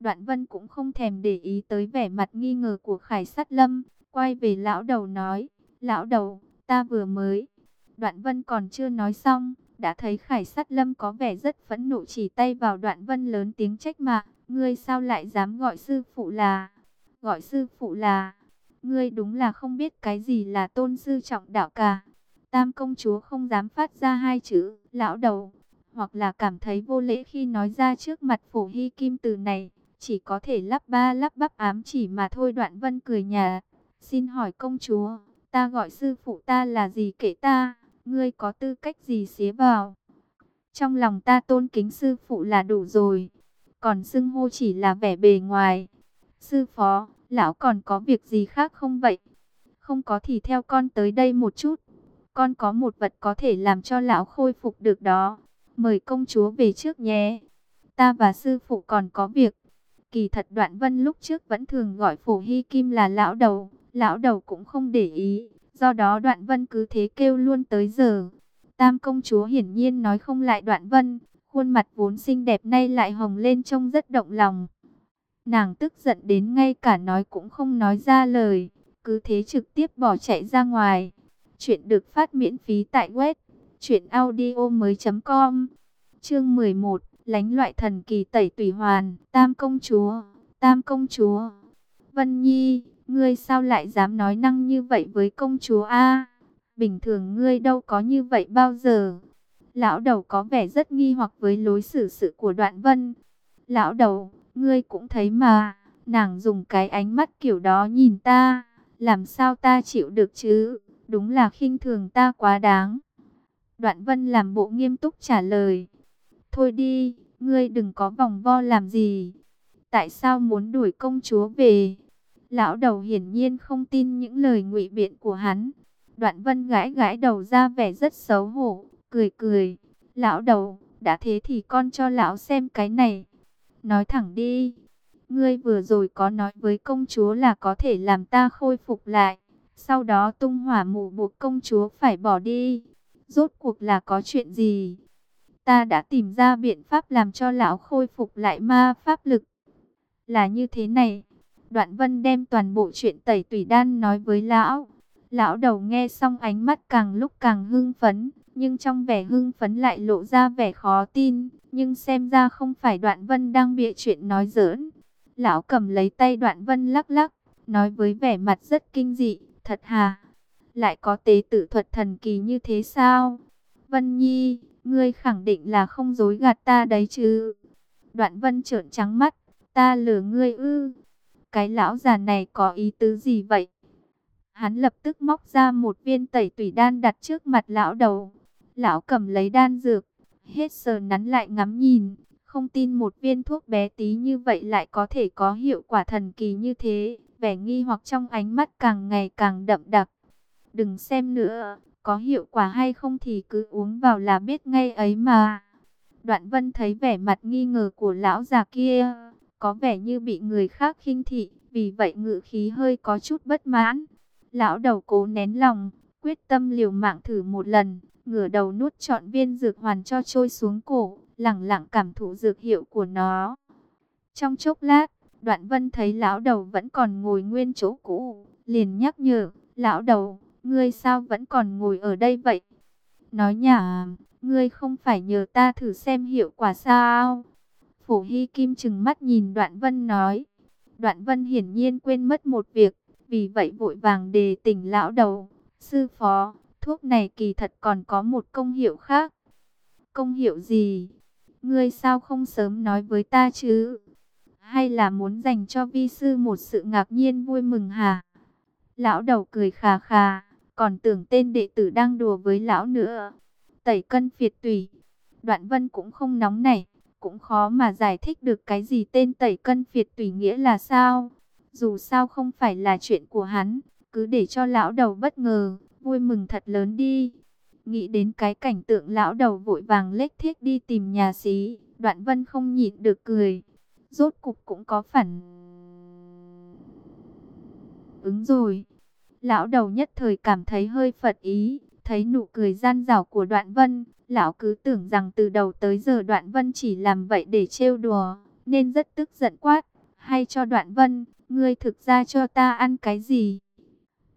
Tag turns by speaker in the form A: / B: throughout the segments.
A: Đoạn vân cũng không thèm để ý tới vẻ mặt nghi ngờ của khải sát lâm, quay về lão đầu nói, lão đầu, ta vừa mới. Đoạn vân còn chưa nói xong, đã thấy khải sát lâm có vẻ rất phẫn nộ chỉ tay vào đoạn vân lớn tiếng trách mạ, ngươi sao lại dám gọi sư phụ là, gọi sư phụ là, ngươi đúng là không biết cái gì là tôn sư trọng đạo cả. Tam công chúa không dám phát ra hai chữ, lão đầu, hoặc là cảm thấy vô lễ khi nói ra trước mặt phổ hy kim từ này, chỉ có thể lắp ba lắp bắp ám chỉ mà thôi đoạn vân cười nhà. Xin hỏi công chúa, ta gọi sư phụ ta là gì kể ta, ngươi có tư cách gì xế vào. Trong lòng ta tôn kính sư phụ là đủ rồi, còn xưng hô chỉ là vẻ bề ngoài. Sư phó, lão còn có việc gì khác không vậy? Không có thì theo con tới đây một chút. Con có một vật có thể làm cho lão khôi phục được đó. Mời công chúa về trước nhé. Ta và sư phụ còn có việc. Kỳ thật đoạn vân lúc trước vẫn thường gọi phổ hy kim là lão đầu. Lão đầu cũng không để ý. Do đó đoạn vân cứ thế kêu luôn tới giờ. Tam công chúa hiển nhiên nói không lại đoạn vân. Khuôn mặt vốn xinh đẹp nay lại hồng lên trông rất động lòng. Nàng tức giận đến ngay cả nói cũng không nói ra lời. Cứ thế trực tiếp bỏ chạy ra ngoài. Chuyện được phát miễn phí tại web. Chuyện audio mới.com Chương 11 Lánh loại thần kỳ tẩy tùy hoàn, Tam công chúa, Tam công chúa. Vân Nhi, Ngươi sao lại dám nói năng như vậy với công chúa A? Bình thường ngươi đâu có như vậy bao giờ. Lão đầu có vẻ rất nghi hoặc với lối xử sự của đoạn vân. Lão đầu, Ngươi cũng thấy mà. Nàng dùng cái ánh mắt kiểu đó nhìn ta. Làm sao ta chịu được chứ? Đúng là khinh thường ta quá đáng. Đoạn vân làm bộ nghiêm túc trả lời. Thôi đi, ngươi đừng có vòng vo làm gì. Tại sao muốn đuổi công chúa về? Lão đầu hiển nhiên không tin những lời ngụy biện của hắn. Đoạn vân gãi gãi đầu ra vẻ rất xấu hổ, cười cười. Lão đầu, đã thế thì con cho lão xem cái này. Nói thẳng đi. Ngươi vừa rồi có nói với công chúa là có thể làm ta khôi phục lại. Sau đó tung hỏa mù buộc công chúa phải bỏ đi. Rốt cuộc là có chuyện gì? Ta đã tìm ra biện pháp làm cho lão khôi phục lại ma pháp lực. Là như thế này. Đoạn vân đem toàn bộ chuyện tẩy tùy đan nói với lão. Lão đầu nghe xong ánh mắt càng lúc càng hưng phấn. Nhưng trong vẻ hưng phấn lại lộ ra vẻ khó tin. Nhưng xem ra không phải đoạn vân đang bịa chuyện nói giỡn. Lão cầm lấy tay đoạn vân lắc lắc. Nói với vẻ mặt rất kinh dị. Thật hà lại có tế tự thuật thần kỳ như thế sao? Vân Nhi, ngươi khẳng định là không dối gạt ta đấy chứ? Đoạn Vân trợn trắng mắt, ta lừa ngươi ư? Cái lão già này có ý tứ gì vậy? Hắn lập tức móc ra một viên tẩy tủy đan đặt trước mặt lão đầu. Lão cầm lấy đan dược, hết sờ nắn lại ngắm nhìn, không tin một viên thuốc bé tí như vậy lại có thể có hiệu quả thần kỳ như thế. Vẻ nghi hoặc trong ánh mắt càng ngày càng đậm đặc. Đừng xem nữa, có hiệu quả hay không thì cứ uống vào là biết ngay ấy mà. Đoạn vân thấy vẻ mặt nghi ngờ của lão già kia, có vẻ như bị người khác khinh thị, vì vậy ngự khí hơi có chút bất mãn. Lão đầu cố nén lòng, quyết tâm liều mạng thử một lần, ngửa đầu nuốt trọn viên dược hoàn cho trôi xuống cổ, lặng lặng cảm thụ dược hiệu của nó. Trong chốc lát, đoạn vân thấy lão đầu vẫn còn ngồi nguyên chỗ cũ, liền nhắc nhở, lão đầu, ngươi sao vẫn còn ngồi ở đây vậy? Nói nhả, ngươi không phải nhờ ta thử xem hiệu quả sao? Phổ Hy Kim chừng mắt nhìn Đoạn Vân nói. Đoạn Vân hiển nhiên quên mất một việc, vì vậy vội vàng đề tỉnh lão đầu. Sư phó, thuốc này kỳ thật còn có một công hiệu khác. Công hiệu gì? Ngươi sao không sớm nói với ta chứ? Hay là muốn dành cho vi sư một sự ngạc nhiên vui mừng hả? Lão đầu cười khà khà còn tưởng tên đệ tử đang đùa với lão nữa. Tẩy cân phiệt tùy, đoạn vân cũng không nóng nảy cũng khó mà giải thích được cái gì tên tẩy cân phiệt tùy nghĩa là sao. Dù sao không phải là chuyện của hắn, cứ để cho lão đầu bất ngờ, vui mừng thật lớn đi. Nghĩ đến cái cảnh tượng lão đầu vội vàng lếch thiết đi tìm nhà xí, đoạn vân không nhịn được cười. Rốt cục cũng có phản ứng rồi. Lão đầu nhất thời cảm thấy hơi phật ý, thấy nụ cười gian rảo của đoạn vân. Lão cứ tưởng rằng từ đầu tới giờ đoạn vân chỉ làm vậy để trêu đùa. nên rất tức giận quát. Hay cho đoạn vân, ngươi thực ra cho ta ăn cái gì?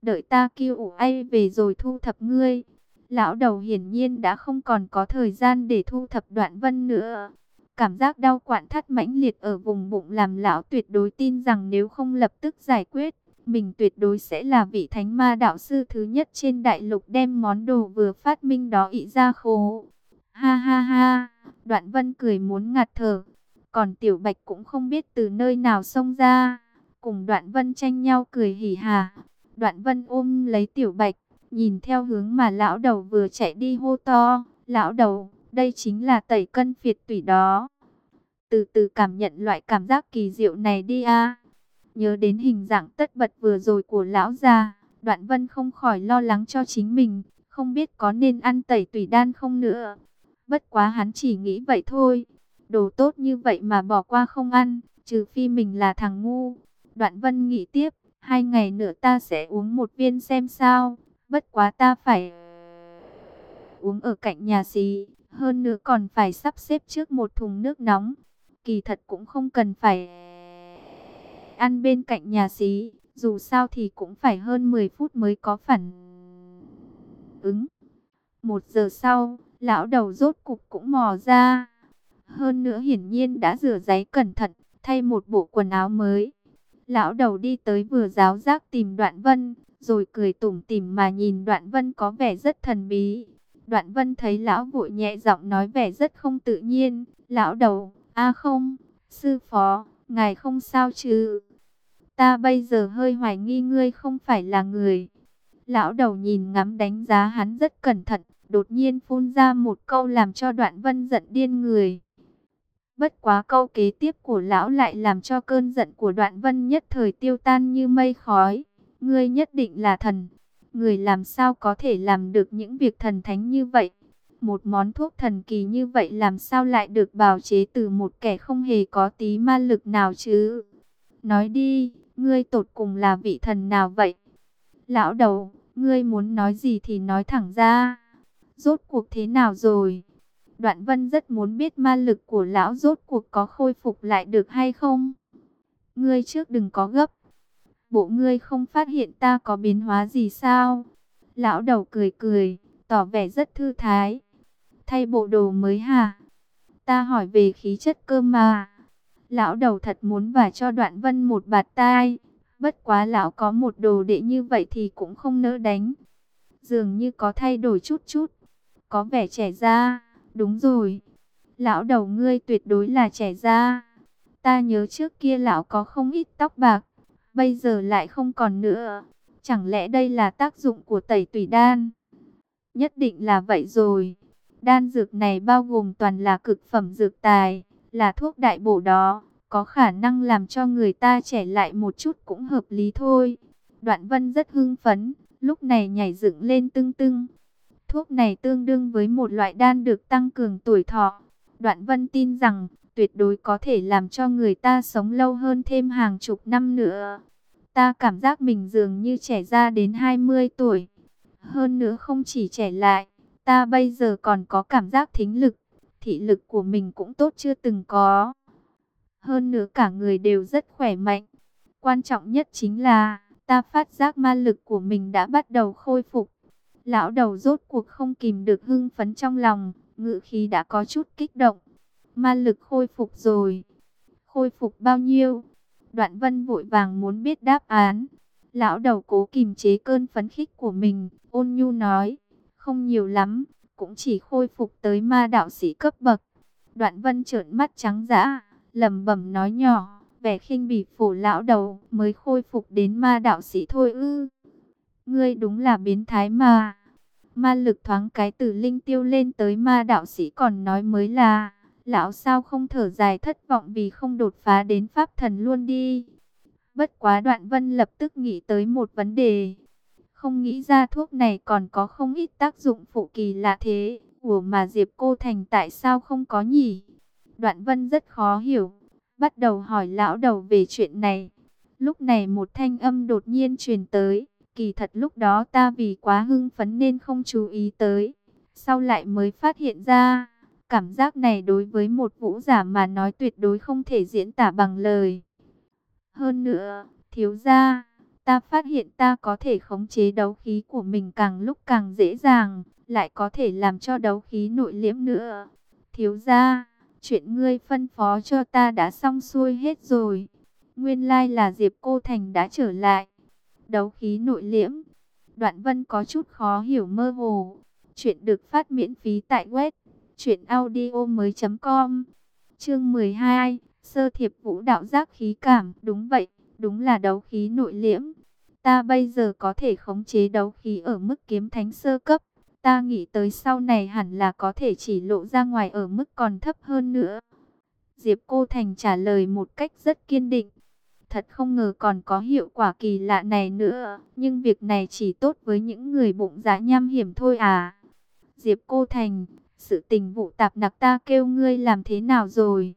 A: Đợi ta kêu ủ ai về rồi thu thập ngươi. Lão đầu hiển nhiên đã không còn có thời gian để thu thập đoạn vân nữa. Cảm giác đau quặn thắt mãnh liệt ở vùng bụng làm lão tuyệt đối tin rằng nếu không lập tức giải quyết, mình tuyệt đối sẽ là vị thánh ma đạo sư thứ nhất trên đại lục đem món đồ vừa phát minh đó ị ra khố. Ha ha ha, đoạn vân cười muốn ngạt thở, còn tiểu bạch cũng không biết từ nơi nào xông ra, cùng đoạn vân tranh nhau cười hỉ hà. Đoạn vân ôm lấy tiểu bạch, nhìn theo hướng mà lão đầu vừa chạy đi hô to, lão đầu, đây chính là tẩy cân phiệt tủy đó. Từ từ cảm nhận loại cảm giác kỳ diệu này đi a. Nhớ đến hình dạng tất bật vừa rồi của lão già, đoạn vân không khỏi lo lắng cho chính mình, không biết có nên ăn tẩy tủy đan không nữa. Bất quá hắn chỉ nghĩ vậy thôi, đồ tốt như vậy mà bỏ qua không ăn, trừ phi mình là thằng ngu. Đoạn vân nghĩ tiếp, hai ngày nữa ta sẽ uống một viên xem sao, bất quá ta phải uống ở cạnh nhà xí, hơn nữa còn phải sắp xếp trước một thùng nước nóng. Kỳ thật cũng không cần phải ăn bên cạnh nhà xí, dù sao thì cũng phải hơn 10 phút mới có phản ứng. Một giờ sau, lão đầu rốt cục cũng mò ra. Hơn nữa hiển nhiên đã rửa giấy cẩn thận, thay một bộ quần áo mới. Lão đầu đi tới vừa giáo giác tìm đoạn vân, rồi cười tủm tỉm mà nhìn đoạn vân có vẻ rất thần bí. Đoạn vân thấy lão vội nhẹ giọng nói vẻ rất không tự nhiên. Lão đầu, a không, sư phó, ngài không sao chứ? Ta bây giờ hơi hoài nghi ngươi không phải là người. Lão đầu nhìn ngắm đánh giá hắn rất cẩn thận, đột nhiên phun ra một câu làm cho đoạn vân giận điên người. Bất quá câu kế tiếp của lão lại làm cho cơn giận của đoạn vân nhất thời tiêu tan như mây khói. Ngươi nhất định là thần. Người làm sao có thể làm được những việc thần thánh như vậy? Một món thuốc thần kỳ như vậy làm sao lại được bào chế từ một kẻ không hề có tí ma lực nào chứ? Nói đi, ngươi tột cùng là vị thần nào vậy? Lão đầu, ngươi muốn nói gì thì nói thẳng ra. Rốt cuộc thế nào rồi? Đoạn vân rất muốn biết ma lực của lão rốt cuộc có khôi phục lại được hay không? Ngươi trước đừng có gấp. Bộ ngươi không phát hiện ta có biến hóa gì sao? Lão đầu cười cười, tỏ vẻ rất thư thái. Thay bộ đồ mới hả? Ta hỏi về khí chất cơ mà. Lão đầu thật muốn và cho đoạn vân một bạt tai. Bất quá lão có một đồ đệ như vậy thì cũng không nỡ đánh. Dường như có thay đổi chút chút. Có vẻ trẻ ra. Đúng rồi. Lão đầu ngươi tuyệt đối là trẻ ra. Ta nhớ trước kia lão có không ít tóc bạc. Bây giờ lại không còn nữa. Chẳng lẽ đây là tác dụng của tẩy tủy đan? Nhất định là vậy rồi. Đan dược này bao gồm toàn là cực phẩm dược tài, là thuốc đại bổ đó, có khả năng làm cho người ta trẻ lại một chút cũng hợp lý thôi. Đoạn vân rất hưng phấn, lúc này nhảy dựng lên tưng tưng. Thuốc này tương đương với một loại đan được tăng cường tuổi thọ. Đoạn vân tin rằng, tuyệt đối có thể làm cho người ta sống lâu hơn thêm hàng chục năm nữa. Ta cảm giác mình dường như trẻ ra đến 20 tuổi. Hơn nữa không chỉ trẻ lại, Ta bây giờ còn có cảm giác thính lực, thị lực của mình cũng tốt chưa từng có. Hơn nữa cả người đều rất khỏe mạnh. Quan trọng nhất chính là, ta phát giác ma lực của mình đã bắt đầu khôi phục. Lão đầu rốt cuộc không kìm được hưng phấn trong lòng, ngự khí đã có chút kích động. Ma lực khôi phục rồi. Khôi phục bao nhiêu? Đoạn vân vội vàng muốn biết đáp án. Lão đầu cố kìm chế cơn phấn khích của mình, ôn nhu nói, không nhiều lắm, cũng chỉ khôi phục tới ma đạo sĩ cấp bậc. Đoạn vân trợn mắt trắng dã, lầm bẩm nói nhỏ, vẻ khinh bỉ phổ lão đầu mới khôi phục đến ma đạo sĩ thôi ư. Ngươi đúng là biến thái mà. Ma lực thoáng cái từ linh tiêu lên tới ma đạo sĩ còn nói mới là, lão sao không thở dài thất vọng vì không đột phá đến pháp thần luôn đi. Bất quá đoạn vân lập tức nghĩ tới một vấn đề, không nghĩ ra thuốc này còn có không ít tác dụng phụ kỳ lạ thế. Ủa mà Diệp Cô Thành tại sao không có nhỉ? Đoạn vân rất khó hiểu. Bắt đầu hỏi lão đầu về chuyện này. Lúc này một thanh âm đột nhiên truyền tới. Kỳ thật lúc đó ta vì quá hưng phấn nên không chú ý tới. Sau lại mới phát hiện ra. Cảm giác này đối với một vũ giả mà nói tuyệt đối không thể diễn tả bằng lời. Hơn nữa, thiếu gia, ta phát hiện ta có thể khống chế đấu khí của mình càng lúc càng dễ dàng, lại có thể làm cho đấu khí nội liễm nữa. Thiếu gia, chuyện ngươi phân phó cho ta đã xong xuôi hết rồi. Nguyên lai là Diệp Cô Thành đã trở lại. Đấu khí nội liễm. Đoạn vân có chút khó hiểu mơ hồ. Chuyện được phát miễn phí tại web. truyệnaudio mới.com Chương 12. Sơ thiệp vũ đạo giác khí cảm. Đúng vậy, đúng là đấu khí nội liễm. Ta bây giờ có thể khống chế đấu khí ở mức kiếm thánh sơ cấp. Ta nghĩ tới sau này hẳn là có thể chỉ lộ ra ngoài ở mức còn thấp hơn nữa. Diệp Cô Thành trả lời một cách rất kiên định. Thật không ngờ còn có hiệu quả kỳ lạ này nữa. Nhưng việc này chỉ tốt với những người bụng dạ nham hiểm thôi à. Diệp Cô Thành, sự tình vụ tạp nặc ta kêu ngươi làm thế nào rồi?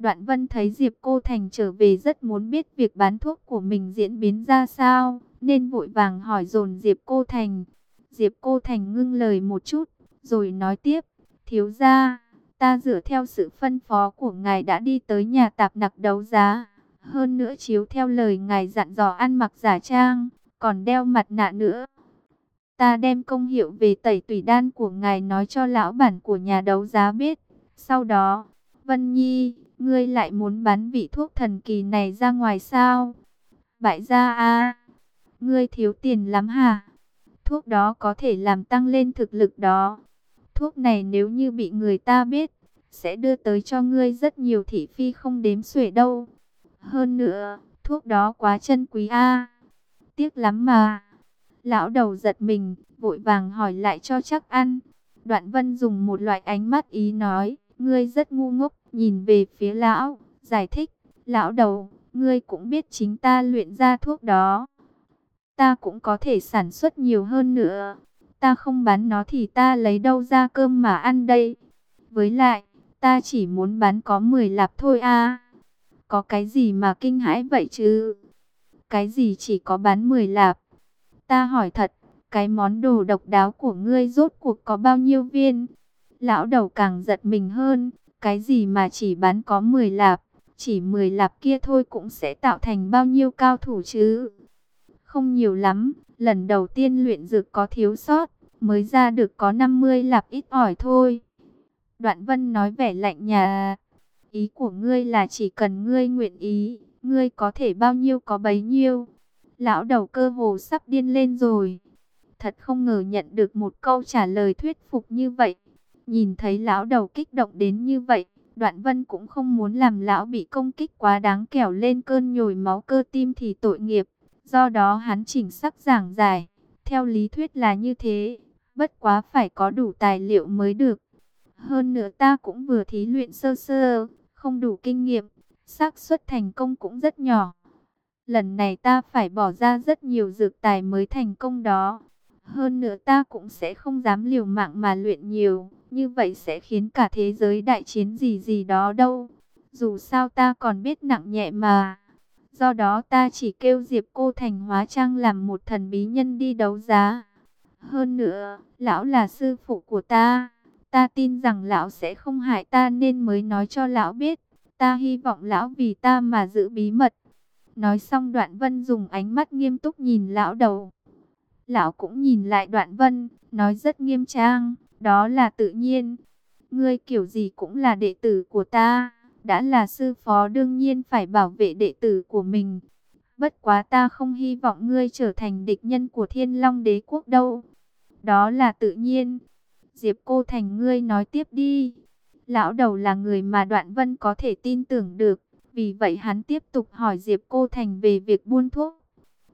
A: Đoạn Vân thấy Diệp Cô Thành trở về rất muốn biết việc bán thuốc của mình diễn biến ra sao, nên vội vàng hỏi dồn Diệp Cô Thành. Diệp Cô Thành ngưng lời một chút, rồi nói tiếp, thiếu gia, ta dựa theo sự phân phó của ngài đã đi tới nhà tạp nặc đấu giá. Hơn nữa chiếu theo lời ngài dặn dò ăn mặc giả trang, còn đeo mặt nạ nữa. Ta đem công hiệu về tẩy tùy đan của ngài nói cho lão bản của nhà đấu giá biết. Sau đó, Vân Nhi, ngươi lại muốn bán vị thuốc thần kỳ này ra ngoài sao? Bại gia a, ngươi thiếu tiền lắm hả? Thuốc đó có thể làm tăng lên thực lực đó. Thuốc này nếu như bị người ta biết, sẽ đưa tới cho ngươi rất nhiều thị phi không đếm xuể đâu. Hơn nữa, thuốc đó quá chân quý a. Tiếc lắm mà. Lão đầu giật mình, vội vàng hỏi lại cho chắc ăn. Đoạn vân dùng một loại ánh mắt ý nói, ngươi rất ngu ngốc, nhìn về phía lão, giải thích, lão đầu, ngươi cũng biết chính ta luyện ra thuốc đó. Ta cũng có thể sản xuất nhiều hơn nữa, ta không bán nó thì ta lấy đâu ra cơm mà ăn đây. Với lại, ta chỉ muốn bán có 10 lạp thôi à. Có cái gì mà kinh hãi vậy chứ? Cái gì chỉ có bán 10 lạp? Ta hỏi thật, cái món đồ độc đáo của ngươi rốt cuộc có bao nhiêu viên? Lão đầu càng giật mình hơn, cái gì mà chỉ bán có 10 lạp, chỉ 10 lạp kia thôi cũng sẽ tạo thành bao nhiêu cao thủ chứ? Không nhiều lắm, lần đầu tiên luyện dược có thiếu sót, mới ra được có 50 lạp ít ỏi thôi. Đoạn vân nói vẻ lạnh nhà, ý của ngươi là chỉ cần ngươi nguyện ý, ngươi có thể bao nhiêu có bấy nhiêu. Lão đầu cơ hồ sắp điên lên rồi. Thật không ngờ nhận được một câu trả lời thuyết phục như vậy. Nhìn thấy lão đầu kích động đến như vậy, Đoạn Vân cũng không muốn làm lão bị công kích quá đáng kẻo lên cơn nhồi máu cơ tim thì tội nghiệp. Do đó hắn chỉnh sắc giảng giải. Theo lý thuyết là như thế, bất quá phải có đủ tài liệu mới được. Hơn nữa ta cũng vừa thí luyện sơ sơ, không đủ kinh nghiệm, xác suất thành công cũng rất nhỏ. Lần này ta phải bỏ ra rất nhiều dược tài mới thành công đó. Hơn nữa ta cũng sẽ không dám liều mạng mà luyện nhiều. Như vậy sẽ khiến cả thế giới đại chiến gì gì đó đâu. Dù sao ta còn biết nặng nhẹ mà. Do đó ta chỉ kêu Diệp Cô Thành hóa trang làm một thần bí nhân đi đấu giá. Hơn nữa, lão là sư phụ của ta. Ta tin rằng lão sẽ không hại ta nên mới nói cho lão biết. Ta hy vọng lão vì ta mà giữ bí mật. Nói xong đoạn vân dùng ánh mắt nghiêm túc nhìn lão đầu. Lão cũng nhìn lại đoạn vân, nói rất nghiêm trang, đó là tự nhiên. Ngươi kiểu gì cũng là đệ tử của ta, đã là sư phó đương nhiên phải bảo vệ đệ tử của mình. Bất quá ta không hy vọng ngươi trở thành địch nhân của thiên long đế quốc đâu. Đó là tự nhiên. Diệp cô thành ngươi nói tiếp đi. Lão đầu là người mà đoạn vân có thể tin tưởng được. Vì vậy hắn tiếp tục hỏi Diệp Cô Thành về việc buôn thuốc.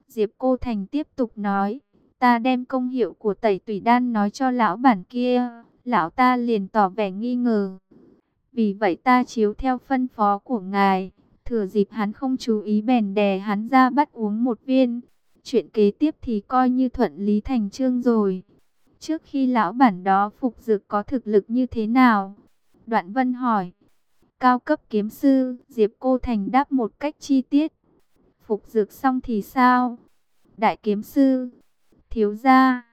A: Diệp Cô Thành tiếp tục nói, ta đem công hiệu của tẩy tùy đan nói cho lão bản kia. Lão ta liền tỏ vẻ nghi ngờ. Vì vậy ta chiếu theo phân phó của ngài. Thừa dịp hắn không chú ý bèn đè hắn ra bắt uống một viên. Chuyện kế tiếp thì coi như thuận lý thành trương rồi. Trước khi lão bản đó phục dược có thực lực như thế nào? Đoạn vân hỏi. Cao cấp kiếm sư, Diệp Cô Thành đáp một cách chi tiết. Phục dược xong thì sao? Đại kiếm sư, thiếu gia,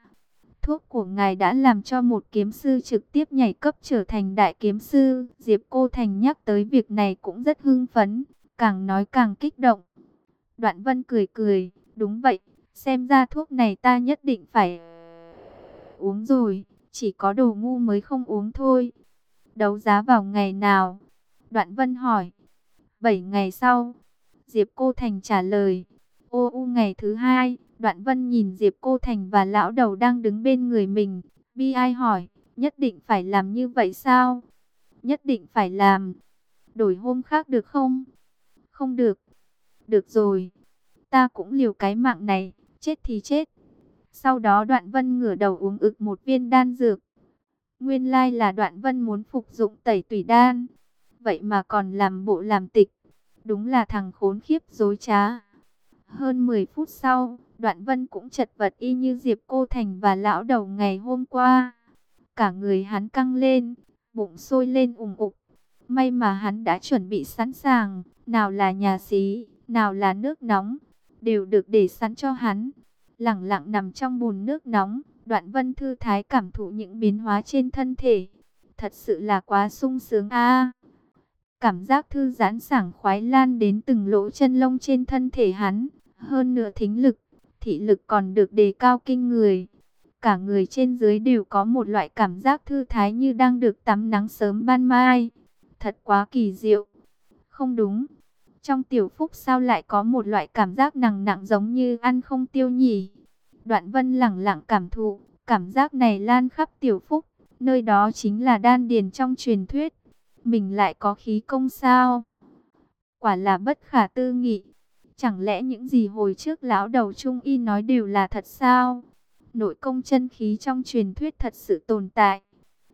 A: Thuốc của ngài đã làm cho một kiếm sư trực tiếp nhảy cấp trở thành đại kiếm sư. Diệp Cô Thành nhắc tới việc này cũng rất hưng phấn, càng nói càng kích động. Đoạn Vân cười cười, đúng vậy, xem ra thuốc này ta nhất định phải uống rồi, chỉ có đồ ngu mới không uống thôi. Đấu giá vào ngày nào? Đoạn Vân hỏi. 7 ngày sau, Diệp Cô Thành trả lời. Ô u ngày thứ hai, Đoạn Vân nhìn Diệp Cô Thành và lão đầu đang đứng bên người mình. Bi ai hỏi, nhất định phải làm như vậy sao? Nhất định phải làm. Đổi hôm khác được không? Không được. Được rồi. Ta cũng liều cái mạng này, chết thì chết. Sau đó Đoạn Vân ngửa đầu uống ực một viên đan dược. Nguyên lai là Đoạn Vân muốn phục dụng tẩy tủy đan. Vậy mà còn làm bộ làm tịch. Đúng là thằng khốn khiếp dối trá. Hơn 10 phút sau, Đoạn Vân cũng chật vật y như Diệp Cô Thành và lão đầu ngày hôm qua. Cả người hắn căng lên, bụng sôi lên ủng ục. May mà hắn đã chuẩn bị sẵn sàng, nào là nhà xí, nào là nước nóng, đều được để sẵn cho hắn. Lặng lặng nằm trong bùn nước nóng, Đoạn Vân thư thái cảm thụ những biến hóa trên thân thể. Thật sự là quá sung sướng a. Cảm giác thư giãn sảng khoái lan đến từng lỗ chân lông trên thân thể hắn. Hơn nửa thính lực, thị lực còn được đề cao kinh người. Cả người trên dưới đều có một loại cảm giác thư thái như đang được tắm nắng sớm ban mai. Thật quá kỳ diệu. Không đúng. Trong tiểu phúc sao lại có một loại cảm giác nặng nặng giống như ăn không tiêu nhỉ? Đoạn vân lẳng lặng cảm thụ, cảm giác này lan khắp tiểu phúc. Nơi đó chính là đan điền trong truyền thuyết mình lại có khí công sao? Quả là bất khả tư nghị. Chẳng lẽ những gì hồi trước lão đầu trung y nói đều là thật sao? Nội công chân khí trong truyền thuyết thật sự tồn tại.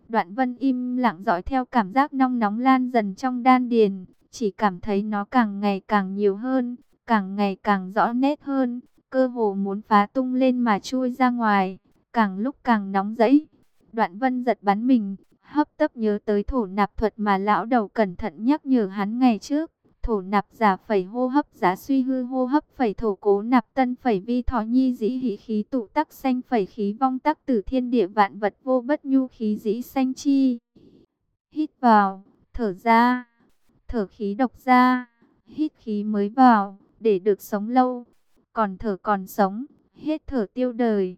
A: Đoạn vân im lặng dõi theo cảm giác nong nóng lan dần trong đan điền. Chỉ cảm thấy nó càng ngày càng nhiều hơn, càng ngày càng rõ nét hơn. Cơ hồ muốn phá tung lên mà chui ra ngoài, càng lúc càng nóng dẫy. Đoạn vân giật bắn mình, hấp tấp nhớ tới thổ nạp thuật mà lão đầu cẩn thận nhắc nhở hắn ngày trước. Thổ nạp giả phẩy hô hấp giá suy hư hô hấp phẩy thổ cố nạp tân phẩy vi thọ nhi dĩ hỷ khí tụ tắc xanh phẩy khí vong tắc tử thiên địa vạn vật vô bất nhu khí dĩ xanh chi. Hít vào, thở ra, thở khí độc ra, hít khí mới vào, để được sống lâu. Còn thở còn sống, hết thở tiêu đời.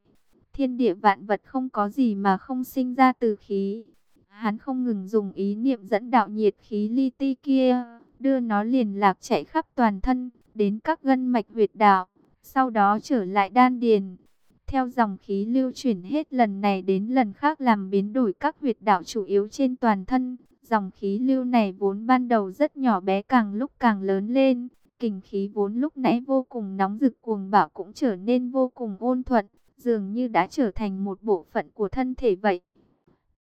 A: Thiên địa vạn vật không có gì mà không sinh ra từ khí Hắn không ngừng dùng ý niệm dẫn đạo nhiệt khí li ti kia, đưa nó liền lạc chạy khắp toàn thân, đến các gân mạch huyệt đạo, sau đó trở lại đan điền. Theo dòng khí lưu chuyển hết lần này đến lần khác làm biến đổi các huyệt đạo chủ yếu trên toàn thân. Dòng khí lưu này vốn ban đầu rất nhỏ bé càng lúc càng lớn lên. Kình khí vốn lúc nãy vô cùng nóng rực cuồng bạo cũng trở nên vô cùng ôn thuận, dường như đã trở thành một bộ phận của thân thể vậy.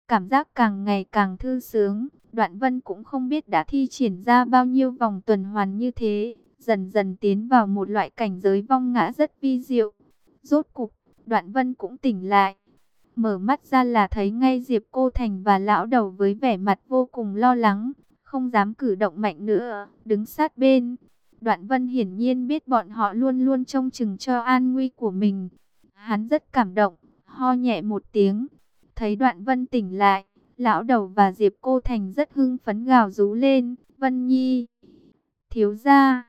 A: Cảm giác càng ngày càng thư sướng, Đoạn Vân cũng không biết đã thi triển ra bao nhiêu vòng tuần hoàn như thế, dần dần tiến vào một loại cảnh giới vong ngã rất vi diệu. Rốt cục, Đoạn Vân cũng tỉnh lại. Mở mắt ra là thấy ngay Diệp Cô Thành và lão đầu với vẻ mặt vô cùng lo lắng, không dám cử động mạnh nữa, đứng sát bên. Đoạn Vân hiển nhiên biết bọn họ luôn luôn trông chừng cho an nguy của mình. Hắn rất cảm động, ho nhẹ một tiếng, Thấy đoạn vân tỉnh lại, lão đầu và Diệp Cô Thành rất hưng phấn gào rú lên. Vân Nhi, thiếu gia,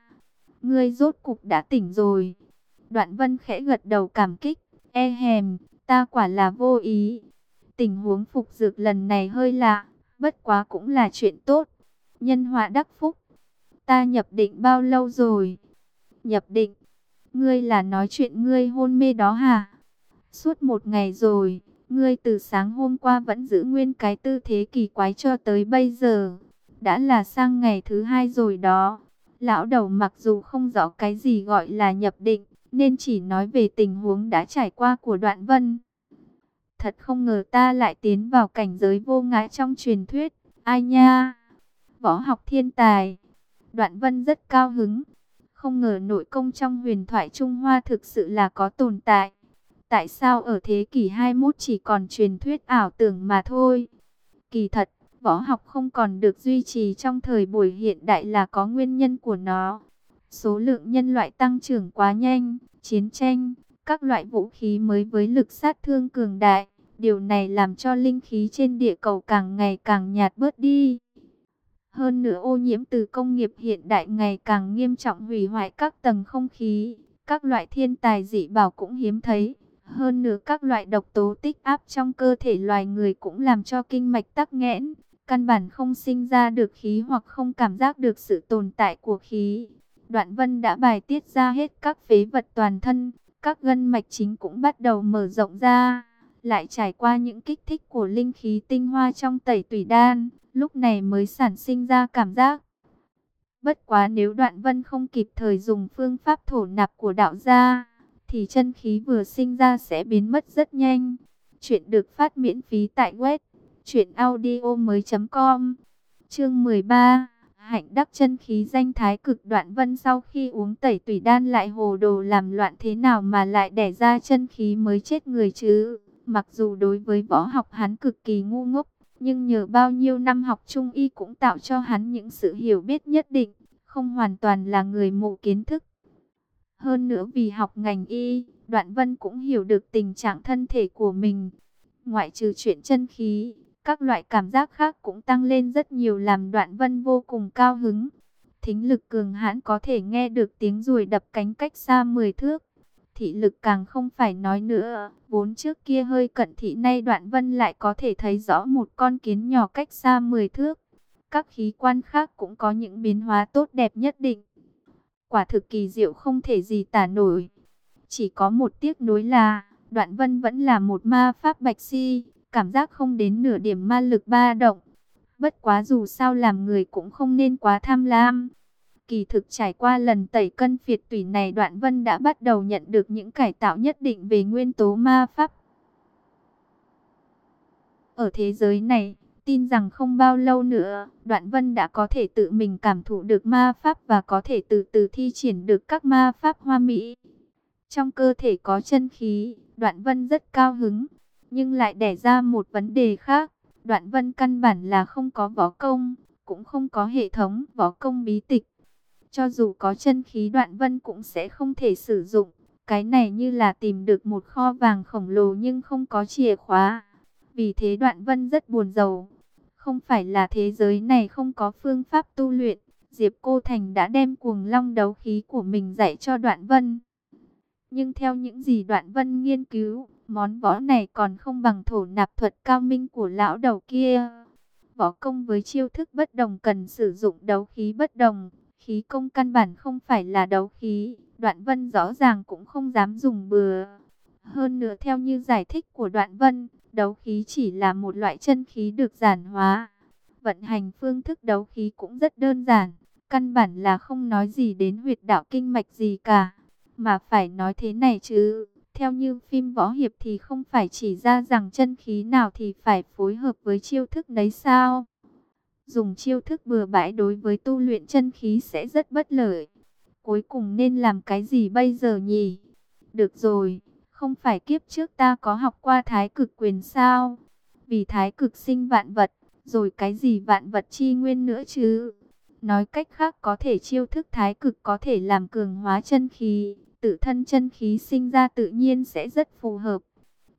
A: ngươi rốt cục đã tỉnh rồi. Đoạn vân khẽ gật đầu cảm kích, e hèm, ta quả là vô ý. Tình huống phục dược lần này hơi lạ, bất quá cũng là chuyện tốt. Nhân họa đắc phúc, ta nhập định bao lâu rồi? Nhập định, ngươi là nói chuyện ngươi hôn mê đó hả? Suốt một ngày rồi. Ngươi từ sáng hôm qua vẫn giữ nguyên cái tư thế kỳ quái cho tới bây giờ. Đã là sang ngày thứ hai rồi đó. Lão đầu mặc dù không rõ cái gì gọi là nhập định, nên chỉ nói về tình huống đã trải qua của đoạn vân. Thật không ngờ ta lại tiến vào cảnh giới vô ngã trong truyền thuyết. Ai nha? Võ học thiên tài. Đoạn vân rất cao hứng. Không ngờ nội công trong huyền thoại Trung Hoa thực sự là có tồn tại. Tại sao ở thế kỷ 21 chỉ còn truyền thuyết ảo tưởng mà thôi? Kỳ thật, võ học không còn được duy trì trong thời buổi hiện đại là có nguyên nhân của nó. Số lượng nhân loại tăng trưởng quá nhanh, chiến tranh, các loại vũ khí mới với lực sát thương cường đại, Điều này làm cho linh khí trên địa cầu càng ngày càng nhạt bớt đi. Hơn nữa ô nhiễm từ công nghiệp hiện đại ngày càng nghiêm trọng hủy hoại các tầng không khí, các loại thiên tài dị bảo cũng hiếm thấy. Hơn nữa các loại độc tố tích áp trong cơ thể loài người cũng làm cho kinh mạch tắc nghẽn, căn bản không sinh ra được khí hoặc không cảm giác được sự tồn tại của khí. Đoạn vân đã bài tiết ra hết các phế vật toàn thân, các gân mạch chính cũng bắt đầu mở rộng ra, lại trải qua những kích thích của linh khí tinh hoa trong tẩy tủy đan, lúc này mới sản sinh ra cảm giác. Bất quá nếu đoạn vân không kịp thời dùng phương pháp thổ nạp của đạo gia, thì chân khí vừa sinh ra sẽ biến mất rất nhanh. Chuyện được phát miễn phí tại web truyệnaudiomoi.com. Chương 13. Hạnh đắc chân khí danh thái cực đoạn vân sau khi uống tẩy tủy đan lại hồ đồ làm loạn thế nào mà lại đẻ ra chân khí mới chết người chứ. Mặc dù đối với võ học hắn cực kỳ ngu ngốc, nhưng nhờ bao nhiêu năm học trung y cũng tạo cho hắn những sự hiểu biết nhất định, không hoàn toàn là người mù kiến thức. Hơn nữa vì học ngành y, Đoạn Vân cũng hiểu được tình trạng thân thể của mình. Ngoại trừ chuyện chân khí, các loại cảm giác khác cũng tăng lên rất nhiều làm Đoạn Vân vô cùng cao hứng. Thính lực cường hãn có thể nghe được tiếng ruồi đập cánh cách xa 10 thước. Thị lực càng không phải nói nữa, vốn trước kia hơi cận thị nay Đoạn Vân lại có thể thấy rõ một con kiến nhỏ cách xa 10 thước. Các khí quan khác cũng có những biến hóa tốt đẹp nhất định. Quả thực kỳ diệu không thể gì tả nổi. Chỉ có một tiếc nuối là, Đoạn Vân vẫn là một ma pháp bạch si, cảm giác không đến nửa điểm ma lực ba động. Bất quá dù sao làm người cũng không nên quá tham lam. Kỳ thực trải qua lần tẩy cân phiệt tủy này Đoạn Vân đã bắt đầu nhận được những cải tạo nhất định về nguyên tố ma pháp. Ở thế giới này, tin rằng không bao lâu nữa, Đoạn Vân đã có thể tự mình cảm thụ được ma pháp và có thể từ từ thi triển được các ma pháp hoa mỹ. Trong cơ thể có chân khí, Đoạn Vân rất cao hứng, nhưng lại đẻ ra một vấn đề khác. Đoạn Vân căn bản là không có võ công, cũng không có hệ thống võ công bí tịch. Cho dù có chân khí Đoạn Vân cũng sẽ không thể sử dụng. Cái này như là tìm được một kho vàng khổng lồ nhưng không có chìa khóa. Vì thế Đoạn Vân rất buồn rầu. Không phải là thế giới này không có phương pháp tu luyện. Diệp Cô Thành đã đem cuồng long đấu khí của mình dạy cho Đoạn Vân. Nhưng theo những gì Đoạn Vân nghiên cứu, món võ này còn không bằng thổ nạp thuật cao minh của lão đầu kia. Võ công với chiêu thức bất đồng cần sử dụng đấu khí bất đồng. Khí công căn bản không phải là đấu khí, Đoạn Vân rõ ràng cũng không dám dùng bừa. Hơn nữa theo như giải thích của Đoạn Vân, đấu khí chỉ là một loại chân khí được giản hóa. Vận hành phương thức đấu khí cũng rất đơn giản, căn bản là không nói gì đến huyệt đạo kinh mạch gì cả. Mà phải nói thế này chứ, theo như phim võ hiệp thì không phải chỉ ra rằng chân khí nào thì phải phối hợp với chiêu thức đấy sao? Dùng chiêu thức bừa bãi đối với tu luyện chân khí sẽ rất bất lợi. Cuối cùng nên làm cái gì bây giờ nhỉ? Được rồi, không phải kiếp trước ta có học qua thái cực quyền sao? Vì thái cực sinh vạn vật, rồi cái gì vạn vật chi nguyên nữa chứ? Nói cách khác có thể chiêu thức thái cực có thể làm cường hóa chân khí, tự thân chân khí sinh ra tự nhiên sẽ rất phù hợp.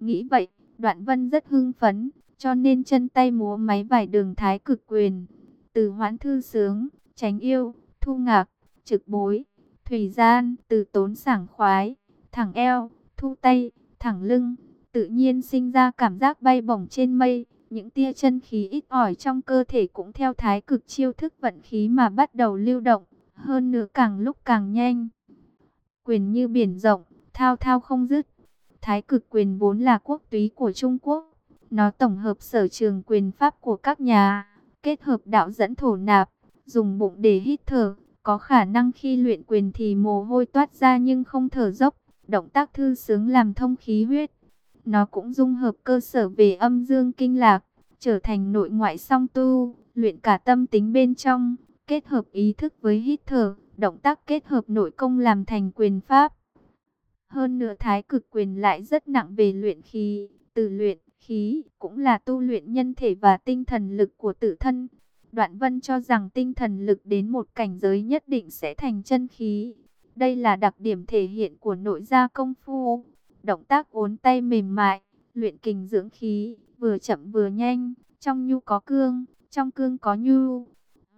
A: Nghĩ vậy, đoạn vân rất hưng phấn, cho nên chân tay múa máy vải đường thái cực quyền. Từ hoãn thư sướng, tránh yêu, thu ngạc, trực bối, thủy gian, từ tốn sảng khoái, thẳng eo, thu tay, thẳng lưng, tự nhiên sinh ra cảm giác bay bổng trên mây. Những tia chân khí ít ỏi trong cơ thể cũng theo thái cực chiêu thức vận khí mà bắt đầu lưu động, hơn nữa càng lúc càng nhanh. Quyền như biển rộng, thao thao không dứt. Thái cực quyền vốn là quốc túy của Trung Quốc. Nó tổng hợp sở trường quyền pháp của các nhà, kết hợp đạo dẫn thổ nạp, dùng bụng để hít thở. Có khả năng khi luyện quyền thì mồ hôi toát ra nhưng không thở dốc, động tác thư sướng làm thông khí huyết. Nó cũng dung hợp cơ sở về âm dương kinh lạc, trở thành nội ngoại song tu, luyện cả tâm tính bên trong, kết hợp ý thức với hít thở, động tác kết hợp nội công làm thành quyền pháp. Hơn nữa thái cực quyền lại rất nặng về luyện khí, từ luyện khí cũng là tu luyện nhân thể và tinh thần lực của tự thân. Đoạn vân cho rằng tinh thần lực đến một cảnh giới nhất định sẽ thành chân khí. Đây là đặc điểm thể hiện của nội gia công phu. Động tác uốn tay mềm mại, luyện kình dưỡng khí, vừa chậm vừa nhanh, trong nhu có cương, trong cương có nhu,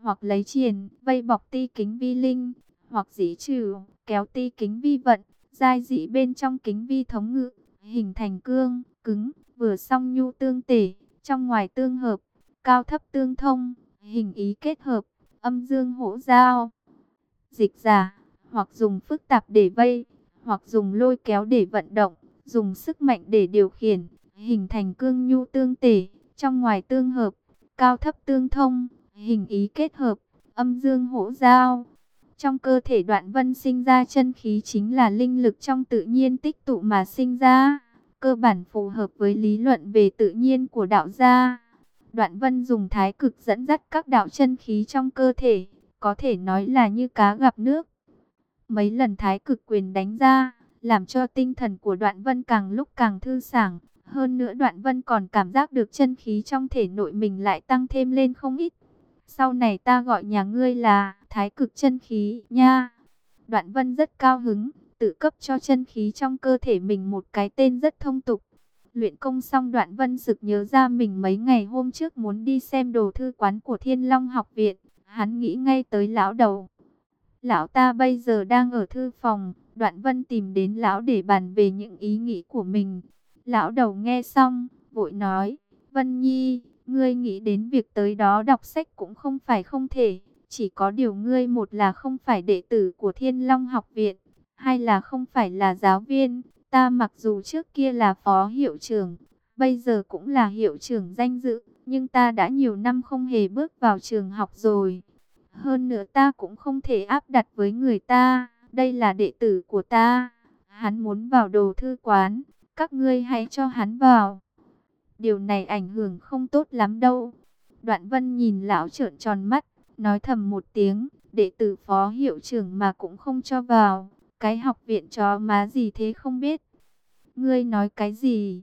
A: hoặc lấy triền, vây bọc ti kính vi linh, hoặc dĩ trừ, kéo ti kính vi vận, giai dĩ bên trong kính vi thống ngự, hình thành cương, cứng, vừa song nhu tương tể, trong ngoài tương hợp, cao thấp tương thông, hình ý kết hợp, âm dương hỗ giao. Dịch giả, hoặc dùng phức tạp để vây, hoặc dùng lôi kéo để vận động, dùng sức mạnh để điều khiển, hình thành cương nhu tương tể, trong ngoài tương hợp, cao thấp tương thông, hình ý kết hợp, âm dương hỗ giao. Trong cơ thể đoạn vân sinh ra chân khí chính là linh lực trong tự nhiên tích tụ mà sinh ra, cơ bản phù hợp với lý luận về tự nhiên của đạo gia. Đoạn vân dùng thái cực dẫn dắt các đạo chân khí trong cơ thể, có thể nói là như cá gặp nước. Mấy lần thái cực quyền đánh ra, làm cho tinh thần của đoạn vân càng lúc càng thư sảng. Hơn nữa đoạn vân còn cảm giác được chân khí trong thể nội mình lại tăng thêm lên không ít. Sau này ta gọi nhà ngươi là thái cực chân khí nha. Đoạn vân rất cao hứng, tự cấp cho chân khí trong cơ thể mình một cái tên rất thông tục. Luyện công xong đoạn vân sực nhớ ra mình mấy ngày hôm trước muốn đi xem đồ thư quán của Thiên Long học viện. Hắn nghĩ ngay tới lão đầu. Lão ta bây giờ đang ở thư phòng, đoạn vân tìm đến lão để bàn về những ý nghĩ của mình. Lão đầu nghe xong, vội nói, Vân Nhi, ngươi nghĩ đến việc tới đó đọc sách cũng không phải không thể. Chỉ có điều ngươi một là không phải đệ tử của Thiên Long học viện, hai là không phải là giáo viên. Ta mặc dù trước kia là phó hiệu trưởng, bây giờ cũng là hiệu trưởng danh dự, nhưng ta đã nhiều năm không hề bước vào trường học rồi. Hơn nữa ta cũng không thể áp đặt với người ta, đây là đệ tử của ta. Hắn muốn vào đồ thư quán, các ngươi hãy cho hắn vào. Điều này ảnh hưởng không tốt lắm đâu. Đoạn vân nhìn lão trợn tròn mắt, nói thầm một tiếng, đệ tử phó hiệu trưởng mà cũng không cho vào. Cái học viện chó má gì thế không biết. Ngươi nói cái gì?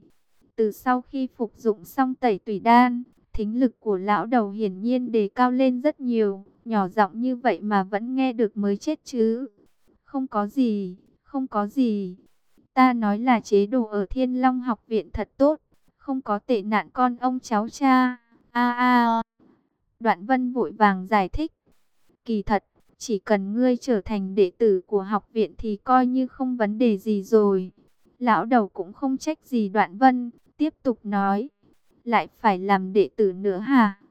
A: Từ sau khi phục dụng xong tẩy tùy đan, thính lực của lão đầu hiển nhiên đề cao lên rất nhiều. Nhỏ giọng như vậy mà vẫn nghe được mới chết chứ. Không có gì, không có gì. Ta nói là chế độ ở Thiên Long học viện thật tốt, không có tệ nạn con ông cháu cha. A a. Đoạn Vân vội vàng giải thích. Kỳ thật, chỉ cần ngươi trở thành đệ tử của học viện thì coi như không vấn đề gì rồi. Lão đầu cũng không trách gì Đoạn Vân, tiếp tục nói. Lại phải làm đệ tử nữa hả?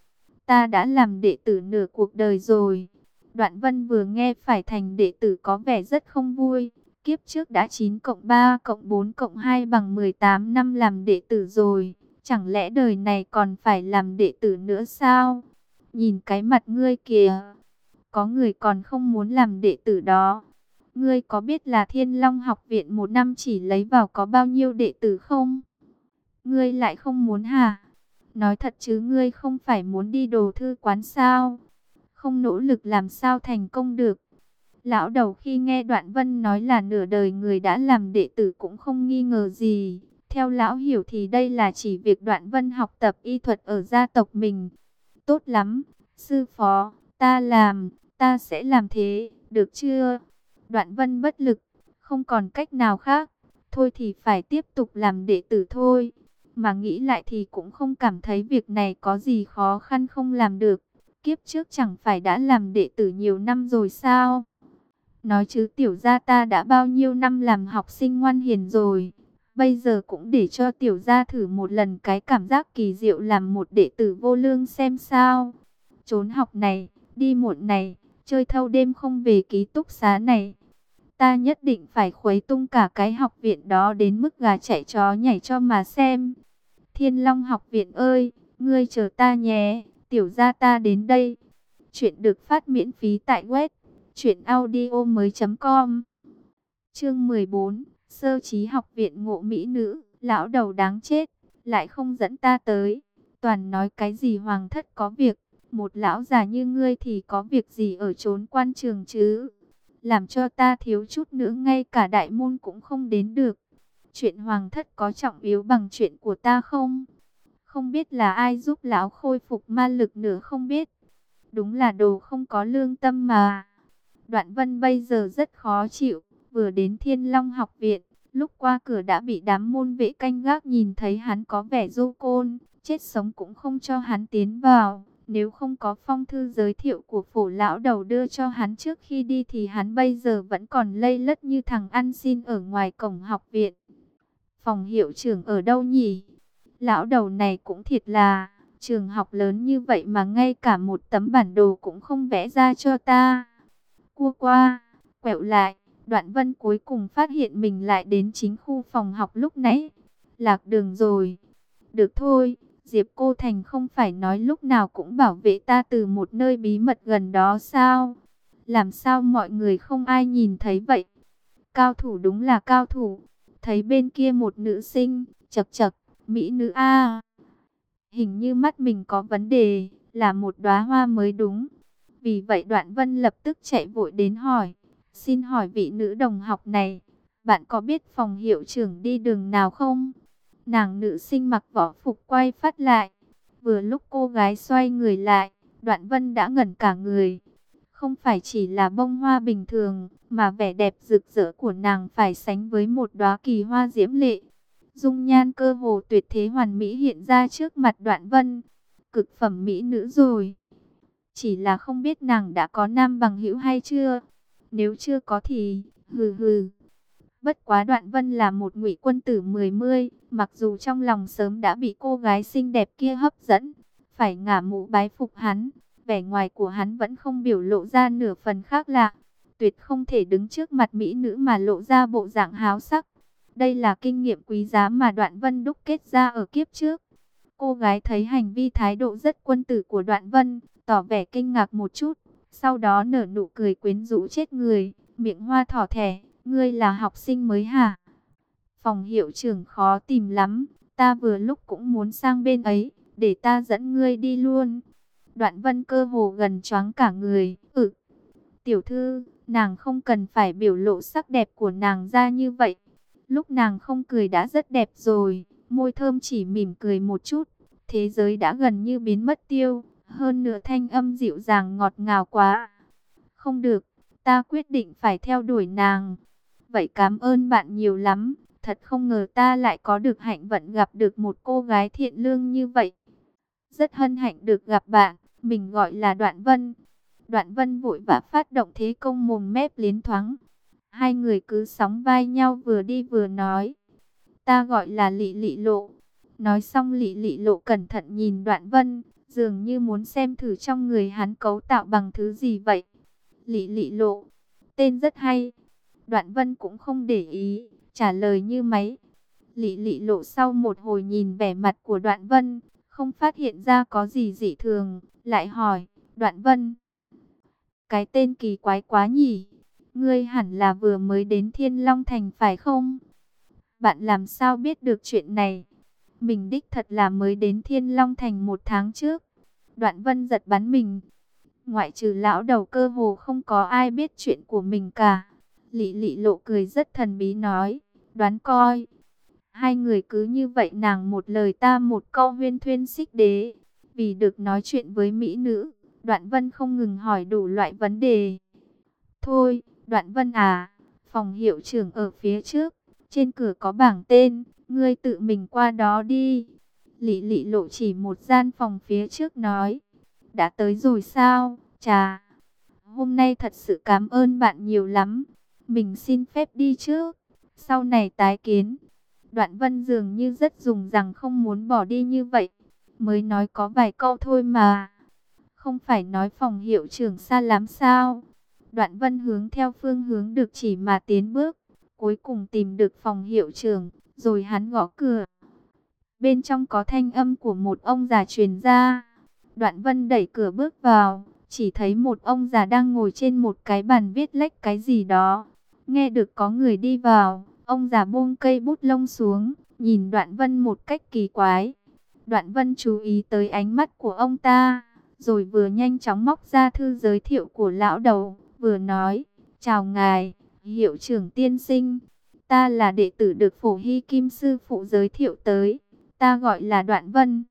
A: Ta đã làm đệ tử nửa cuộc đời rồi. Đoạn Vân vừa nghe phải thành đệ tử có vẻ rất không vui. Kiếp trước đã 9 cộng 3 cộng 4 cộng 2 bằng 18 năm làm đệ tử rồi. Chẳng lẽ đời này còn phải làm đệ tử nữa sao? Nhìn cái mặt ngươi kìa. Có người còn không muốn làm đệ tử đó. Ngươi có biết là Thiên Long học viện một năm chỉ lấy vào có bao nhiêu đệ tử không? Ngươi lại không muốn hả? Nói thật chứ ngươi không phải muốn đi đồ thư quán sao? Không nỗ lực làm sao thành công được? Lão đầu khi nghe Đoạn Vân nói là nửa đời người đã làm đệ tử cũng không nghi ngờ gì. Theo lão hiểu thì đây là chỉ việc Đoạn Vân học tập y thuật ở gia tộc mình. Tốt lắm, sư phó, ta làm, ta sẽ làm thế, được chưa? Đoạn Vân bất lực, không còn cách nào khác. Thôi thì phải tiếp tục làm đệ tử thôi. Mà nghĩ lại thì cũng không cảm thấy việc này có gì khó khăn không làm được. Kiếp trước chẳng phải đã làm đệ tử nhiều năm rồi sao? Nói chứ tiểu gia ta đã bao nhiêu năm làm học sinh ngoan hiền rồi. Bây giờ cũng để cho tiểu gia thử một lần cái cảm giác kỳ diệu làm một đệ tử vô lương xem sao. Trốn học này, đi muộn này, chơi thâu đêm không về ký túc xá này. Ta nhất định phải khuấy tung cả cái học viện đó đến mức gà chạy chó nhảy cho mà xem. Thiên Long học viện ơi, ngươi chờ ta nhé, tiểu gia ta đến đây. Chuyện được phát miễn phí tại web truyệnaudiomoi.com. Chương 14, Sơ trí học viện ngộ mỹ nữ, lão đầu đáng chết, lại không dẫn ta tới. Toàn nói cái gì hoàng thất có việc, một lão già như ngươi thì có việc gì ở trốn quan trường chứ? Làm cho ta thiếu chút nữa ngay cả đại môn cũng không đến được. Chuyện hoàng thất có trọng yếu bằng chuyện của ta không? Không biết là ai giúp lão khôi phục ma lực nữa không biết. Đúng là đồ không có lương tâm mà. Đoạn vân bây giờ rất khó chịu, vừa đến thiên long học viện, Lúc qua cửa đã bị đám môn vệ canh gác nhìn thấy hắn có vẻ du côn, chết sống cũng không cho hắn tiến vào. Nếu không có phong thư giới thiệu của phổ lão đầu đưa cho hắn trước khi đi thì hắn bây giờ vẫn còn lây lất như thằng ăn xin ở ngoài cổng học viện. Phòng hiệu trưởng ở đâu nhỉ? Lão đầu này cũng thiệt là, trường học lớn như vậy mà ngay cả một tấm bản đồ cũng không vẽ ra cho ta. Cua qua, quẹo lại, đoạn vân cuối cùng phát hiện mình lại đến chính khu phòng học lúc nãy. Lạc đường rồi. Được thôi, Diệp Cô Thành không phải nói lúc nào cũng bảo vệ ta từ một nơi bí mật gần đó sao? Làm sao mọi người không ai nhìn thấy vậy? Cao thủ đúng là cao thủ. Thấy bên kia một nữ sinh, chật chật, mỹ nữ A. Hình như mắt mình có vấn đề, là một đóa hoa mới đúng. Vì vậy Đoạn Vân lập tức chạy vội đến hỏi. Xin hỏi vị nữ đồng học này, bạn có biết phòng hiệu trưởng đi đường nào không? Nàng nữ sinh mặc võ phục quay phát lại. Vừa lúc cô gái xoay người lại, Đoạn Vân đã ngẩn cả người. Không phải chỉ là bông hoa bình thường, mà vẻ đẹp rực rỡ của nàng phải sánh với một đóa kỳ hoa diễm lệ. Dung nhan cơ hồ tuyệt thế hoàn mỹ hiện ra trước mặt Đoạn Vân. Cực phẩm mỹ nữ rồi. Chỉ là không biết nàng đã có nam bằng hữu hay chưa? Nếu chưa có thì, hừ hừ. Bất quá đoạn vân là một ngụy quân tử mười mươi, mặc dù trong lòng sớm đã bị cô gái xinh đẹp kia hấp dẫn, phải ngả mũ bái phục hắn, vẻ ngoài của hắn vẫn không biểu lộ ra nửa phần khác lạ, tuyệt không thể đứng trước mặt mỹ nữ mà lộ ra bộ dạng háo sắc. Đây là kinh nghiệm quý giá mà đoạn vân đúc kết ra ở kiếp trước. Cô gái thấy hành vi thái độ rất quân tử của đoạn vân, tỏ vẻ kinh ngạc một chút, sau đó nở nụ cười quyến rũ chết người, miệng hoa thỏ thẻ. Ngươi là học sinh mới hả? Phòng hiệu trưởng khó tìm lắm, ta vừa lúc cũng muốn sang bên ấy, để ta dẫn ngươi đi luôn. Đoạn vân cơ hồ gần choáng cả người, ừ. Tiểu thư, nàng không cần phải biểu lộ sắc đẹp của nàng ra như vậy. Lúc nàng không cười đã rất đẹp rồi, môi thơm chỉ mỉm cười một chút, thế giới đã gần như biến mất tiêu, hơn nửa thanh âm dịu dàng ngọt ngào quá. Không được, ta quyết định phải theo đuổi nàng. Vậy cảm ơn bạn nhiều lắm. Thật không ngờ ta lại có được hạnh vận gặp được một cô gái thiện lương như vậy. Rất hân hạnh được gặp bạn. Mình gọi là Đoạn Vân. Đoạn Vân vội vã phát động thế công mồm mép liến thoáng. Hai người cứ sóng vai nhau vừa đi vừa nói. Ta gọi là Lị Lị Lộ. Nói xong Lị Lị Lộ cẩn thận nhìn Đoạn Vân, dường như muốn xem thử trong người hắn cấu tạo bằng thứ gì vậy. Lị Lị Lộ, tên rất hay. Đoạn vân cũng không để ý, trả lời như máy. Lị lị lộ sau một hồi nhìn vẻ mặt của đoạn vân, không phát hiện ra có gì dị thường, lại hỏi, đoạn vân. Cái tên kỳ quái quá nhỉ, ngươi hẳn là vừa mới đến Thiên Long Thành phải không? Bạn làm sao biết được chuyện này? Mình đích thật là mới đến Thiên Long Thành một tháng trước. Đoạn vân giật bắn mình. Ngoại trừ lão đầu cơ hồ không có ai biết chuyện của mình cả. Lị lị lộ cười rất thần bí nói, đoán coi. Hai người cứ như vậy nàng một lời ta một câu huyên thuyên xích đế. Vì được nói chuyện với mỹ nữ, đoạn vân không ngừng hỏi đủ loại vấn đề. Thôi, đoạn vân à, phòng hiệu trưởng ở phía trước, trên cửa có bảng tên, ngươi tự mình qua đó đi. Lị lị lộ chỉ một gian phòng phía trước nói, đã tới rồi sao, chà. Hôm nay thật sự cảm ơn bạn nhiều lắm. Mình xin phép đi trước. Sau này tái kiến. Đoạn vân dường như rất dùng rằng không muốn bỏ đi như vậy. Mới nói có vài câu thôi mà. Không phải nói phòng hiệu trưởng xa lắm sao. Đoạn vân hướng theo phương hướng được chỉ mà tiến bước. Cuối cùng tìm được phòng hiệu trưởng. Rồi hắn gõ cửa. Bên trong có thanh âm của một ông già truyền ra. Đoạn vân đẩy cửa bước vào. Chỉ thấy một ông già đang ngồi trên một cái bàn viết lách cái gì đó. Nghe được có người đi vào, ông già buông cây bút lông xuống, nhìn Đoạn Vân một cách kỳ quái. Đoạn Vân chú ý tới ánh mắt của ông ta, rồi vừa nhanh chóng móc ra thư giới thiệu của lão đầu, vừa nói, chào ngài, hiệu trưởng tiên sinh, ta là đệ tử được phổ hy kim sư phụ giới thiệu tới, ta gọi là Đoạn Vân.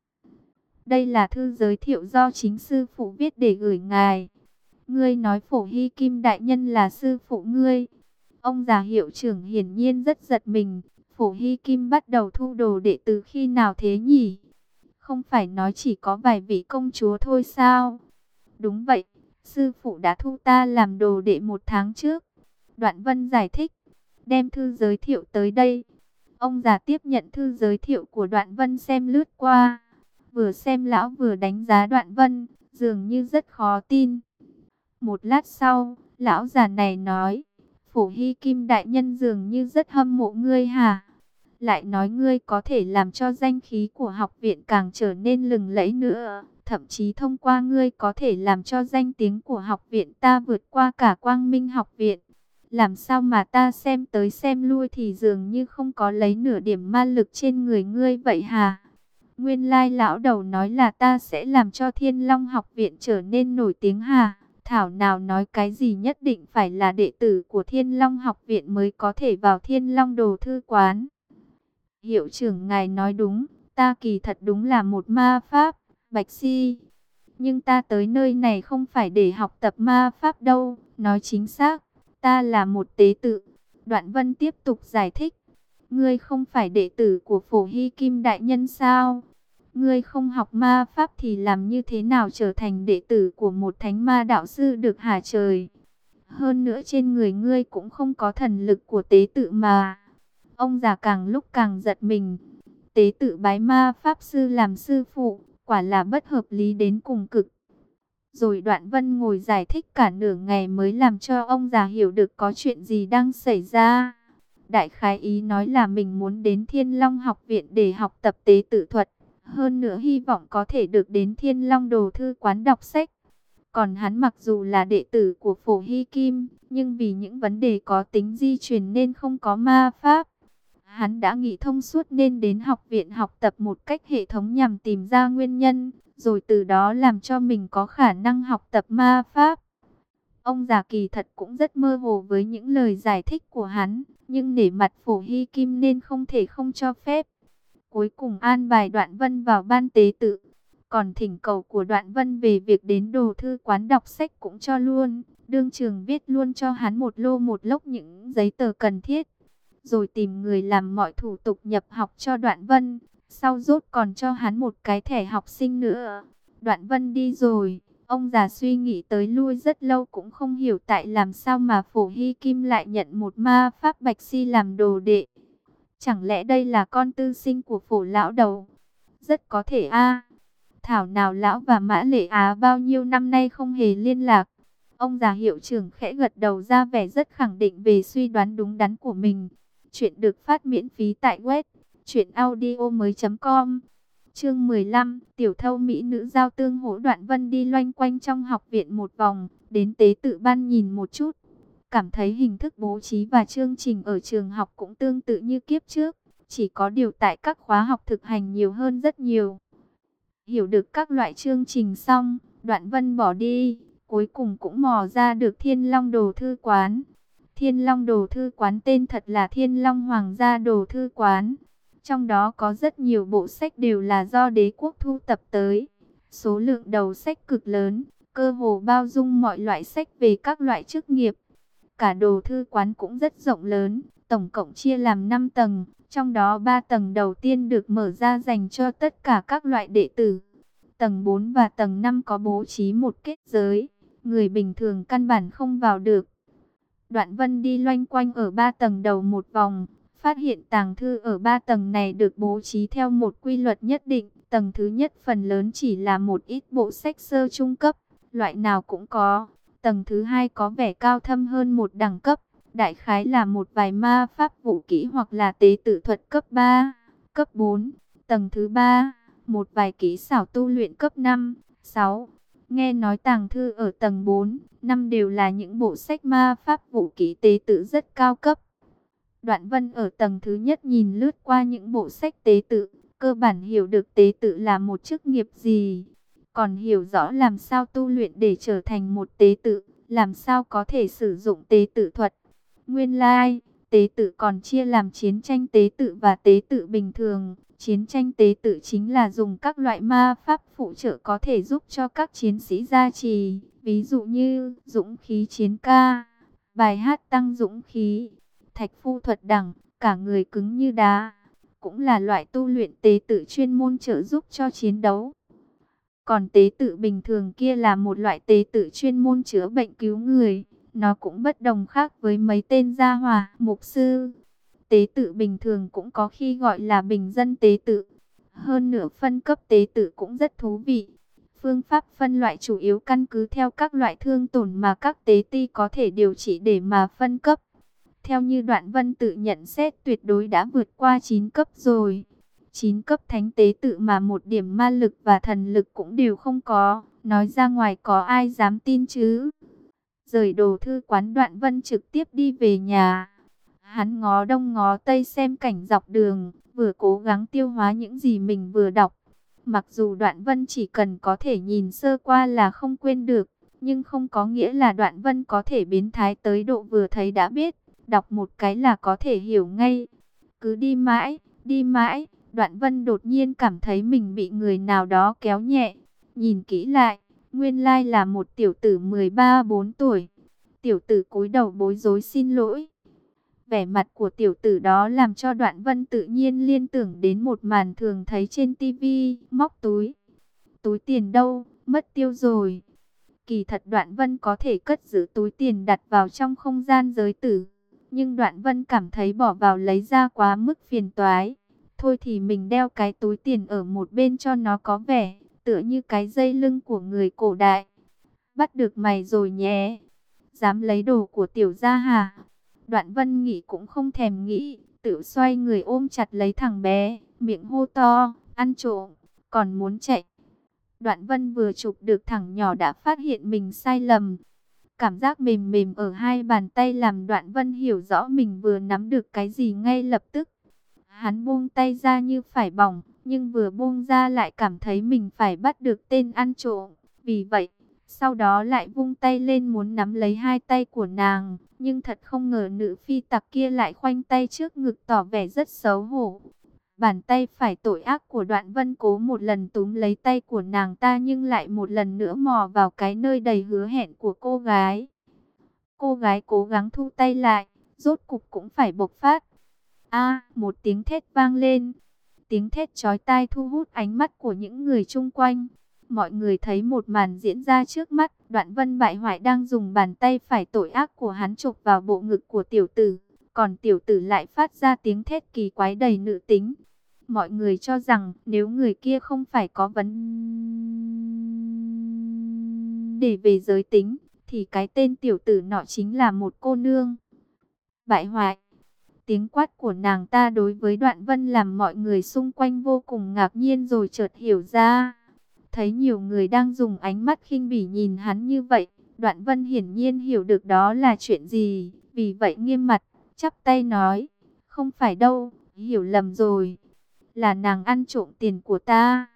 A: Đây là thư giới thiệu do chính sư phụ viết để gửi ngài. Ngươi nói phổ hy kim đại nhân là sư phụ ngươi. Ông già hiệu trưởng hiển nhiên rất giật mình. Phổ Hy Kim bắt đầu thu đồ đệ từ khi nào thế nhỉ? Không phải nói chỉ có vài vị công chúa thôi sao? Đúng vậy, sư phụ đã thu ta làm đồ đệ một tháng trước. Đoạn Vân giải thích, đem thư giới thiệu tới đây. Ông già tiếp nhận thư giới thiệu của Đoạn Vân xem lướt qua. Vừa xem lão vừa đánh giá Đoạn Vân, dường như rất khó tin. Một lát sau, lão già này nói, Phổ Hy Kim Đại Nhân dường như rất hâm mộ ngươi hả? Lại nói ngươi có thể làm cho danh khí của học viện càng trở nên lừng lẫy nữa. Thậm chí thông qua ngươi có thể làm cho danh tiếng của học viện ta vượt qua cả quang minh học viện. Làm sao mà ta xem tới xem lui thì dường như không có lấy nửa điểm ma lực trên người ngươi vậy hả? Nguyên lai lão đầu nói là ta sẽ làm cho thiên long học viện trở nên nổi tiếng hả? Thảo nào nói cái gì nhất định phải là đệ tử của Thiên Long học viện mới có thể vào Thiên Long đồ thư quán. Hiệu trưởng ngài nói đúng, ta kỳ thật đúng là một ma pháp, Bạch Si. Nhưng ta tới nơi này không phải để học tập ma pháp đâu, nói chính xác, ta là một tế tự. Đoạn Vân tiếp tục giải thích, ngươi không phải đệ tử của Phổ Hy Kim Đại Nhân sao? Ngươi không học ma pháp thì làm như thế nào trở thành đệ tử của một thánh ma đạo sư được hả trời? Hơn nữa trên người ngươi cũng không có thần lực của tế tự mà. Ông già càng lúc càng giật mình. Tế tự bái ma pháp sư làm sư phụ, quả là bất hợp lý đến cùng cực. Rồi đoạn vân ngồi giải thích cả nửa ngày mới làm cho ông già hiểu được có chuyện gì đang xảy ra. Đại khái ý nói là mình muốn đến Thiên Long học viện để học tập tế tự thuật. Hơn nữa hy vọng có thể được đến Thiên Long Đồ Thư Quán đọc sách. Còn hắn mặc dù là đệ tử của Phổ Hy Kim, nhưng vì những vấn đề có tính di truyền nên không có ma pháp. Hắn đã nghĩ thông suốt nên đến học viện học tập một cách hệ thống nhằm tìm ra nguyên nhân, rồi từ đó làm cho mình có khả năng học tập ma pháp. Ông già kỳ thật cũng rất mơ hồ với những lời giải thích của hắn, nhưng nể mặt Phổ Hy Kim nên không thể không cho phép. Cuối cùng an bài Đoạn Vân vào ban tế tự. Còn thỉnh cầu của Đoạn Vân về việc đến đồ thư quán đọc sách cũng cho luôn. Đương trường viết luôn cho hắn một lô một lốc những giấy tờ cần thiết. Rồi tìm người làm mọi thủ tục nhập học cho Đoạn Vân. Sau rốt còn cho hắn một cái thẻ học sinh nữa. Đoạn Vân đi rồi. Ông già suy nghĩ tới lui rất lâu cũng không hiểu tại làm sao mà Phổ Hy Kim lại nhận một ma pháp bạch si làm đồ đệ. Chẳng lẽ đây là con tư sinh của phổ lão đầu? Rất có thể a. Thảo nào lão và Mã Lệ Á bao nhiêu năm nay không hề liên lạc. Ông già hiệu trưởng khẽ gật đầu ra vẻ rất khẳng định về suy đoán đúng đắn của mình. Chuyện được phát miễn phí tại web truyệnaudiomoi.com. Chương 15, tiểu thâu mỹ nữ giao tương hỗ Đoạn Vân đi loanh quanh trong học viện một vòng, đến tế tự ban nhìn một chút, cảm thấy hình thức bố trí và chương trình ở trường học cũng tương tự như kiếp trước, chỉ có điều tại các khóa học thực hành nhiều hơn rất nhiều. Hiểu được các loại chương trình xong, Đoạn Vân bỏ đi, cuối cùng cũng mò ra được Thiên Long Đồ Thư Quán. Thiên Long Đồ Thư Quán tên thật là Thiên Long Hoàng gia Đồ Thư Quán. Trong đó có rất nhiều bộ sách đều là do đế quốc thu tập tới. Số lượng đầu sách cực lớn, cơ hồ bao dung mọi loại sách về các loại chức nghiệp, Cả đồ thư quán cũng rất rộng lớn, tổng cộng chia làm 5 tầng, trong đó 3 tầng đầu tiên được mở ra dành cho tất cả các loại đệ tử. Tầng 4 và tầng 5 có bố trí một kết giới, người bình thường căn bản không vào được. Đoạn Vân đi loanh quanh ở 3 tầng đầu một vòng, phát hiện tàng thư ở 3 tầng này được bố trí theo một quy luật nhất định. Tầng thứ nhất phần lớn chỉ là một ít bộ sách sơ trung cấp, loại nào cũng có. Tầng thứ hai có vẻ cao thâm hơn một đẳng cấp, đại khái là một vài ma pháp vũ kỹ hoặc là tế tự thuật cấp 3, cấp 4. Tầng thứ ba, một vài kỹ xảo tu luyện cấp 5, 6. Nghe nói tàng thư ở tầng 4, 5 đều là những bộ sách ma pháp vũ kỹ tế tự rất cao cấp. Đoạn vân ở tầng thứ nhất nhìn lướt qua những bộ sách tế tự, cơ bản hiểu được tế tự là một chức nghiệp gì còn hiểu rõ làm sao tu luyện để trở thành một tế tự, làm sao có thể sử dụng tế tự thuật. Nguyên lai, tế tự còn chia làm chiến tranh tế tự và tế tự bình thường. Chiến tranh tế tự chính là dùng các loại ma pháp phụ trợ có thể giúp cho các chiến sĩ gia trì, ví dụ như dũng khí chiến ca, Bài hát tăng dũng khí. Thạch phu thuật đẳng, cả người cứng như đá. Cũng là loại tu luyện tế tự chuyên môn trợ giúp cho chiến đấu. Còn tế tự bình thường kia là một loại tế tự chuyên môn chữa bệnh cứu người. Nó cũng bất đồng khác với mấy tên gia hòa, mục sư. Tế tự bình thường cũng có khi gọi là bình dân tế tự. Hơn nữa phân cấp tế tự cũng rất thú vị. Phương pháp phân loại chủ yếu căn cứ theo các loại thương tổn mà các tế ti có thể điều trị để mà phân cấp. Theo như đoạn vân tự nhận xét tuyệt đối đã vượt qua 9 cấp rồi chín cấp thánh tế tự mà một điểm ma lực và thần lực cũng đều không có. Nói ra ngoài có ai dám tin chứ? Rời đồ thư quán đoạn vân trực tiếp đi về nhà. Hắn ngó đông ngó tây xem cảnh dọc đường, vừa cố gắng tiêu hóa những gì mình vừa đọc. Mặc dù đoạn vân chỉ cần có thể nhìn sơ qua là không quên được, nhưng không có nghĩa là đoạn vân có thể biến thái tới độ vừa thấy đã biết, đọc một cái là có thể hiểu ngay. Cứ đi mãi, đi mãi, đoạn vân đột nhiên cảm thấy mình bị người nào đó kéo nhẹ. Nhìn kỹ lại, nguyên lai là một tiểu tử 13-4 tuổi. Tiểu tử cúi đầu bối rối xin lỗi. Vẻ mặt của tiểu tử đó làm cho đoạn vân tự nhiên liên tưởng đến một màn thường thấy trên tivi, móc túi. Túi tiền đâu, mất tiêu rồi. Kỳ thật đoạn vân có thể cất giữ túi tiền đặt vào trong không gian giới tử. Nhưng đoạn vân cảm thấy bỏ vào lấy ra quá mức phiền toái. Thôi thì mình đeo cái túi tiền ở một bên cho nó có vẻ, tựa như cái dây lưng của người cổ đại. Bắt được mày rồi nhé. Dám lấy đồ của tiểu gia hả? Đoạn vân nghĩ cũng không thèm nghĩ, tự xoay người ôm chặt lấy thằng bé, miệng hô to, ăn trộm, còn muốn chạy. Đoạn vân vừa chụp được thằng nhỏ đã phát hiện mình sai lầm. Cảm giác mềm mềm ở hai bàn tay làm đoạn vân hiểu rõ mình vừa nắm được cái gì ngay lập tức. Hắn buông tay ra như phải bỏng, nhưng vừa buông ra lại cảm thấy mình phải bắt được tên ăn trộm. Vì vậy, sau đó lại vung tay lên muốn nắm lấy hai tay của nàng, nhưng thật không ngờ nữ phi tặc kia lại khoanh tay trước ngực tỏ vẻ rất xấu hổ. Bàn tay phải tội ác của đoạn vân cố một lần túm lấy tay của nàng ta nhưng lại một lần nữa mò vào cái nơi đầy hứa hẹn của cô gái. Cô gái cố gắng thu tay lại, rốt cục cũng phải bộc phát a một tiếng thét vang lên. Tiếng thét chói tai thu hút ánh mắt của những người chung quanh. Mọi người thấy một màn diễn ra trước mắt, đoạn vân bại hoại đang dùng bàn tay phải tội ác của hắn chụp vào bộ ngực của tiểu tử. Còn tiểu tử lại phát ra tiếng thét kỳ quái đầy nữ tính. Mọi người cho rằng nếu người kia không phải có vấn đề về giới tính, thì cái tên tiểu tử nọ chính là một cô nương. Bại hoại Tiếng quát của nàng ta đối với đoạn vân làm mọi người xung quanh vô cùng ngạc nhiên rồi chợt hiểu ra. Thấy nhiều người đang dùng ánh mắt khinh bỉ nhìn hắn như vậy, Đoạn Vân hiển nhiên hiểu được đó là chuyện gì, vì vậy nghiêm mặt, chắp tay nói, không phải đâu, hiểu lầm rồi, là nàng ăn trộm tiền của ta.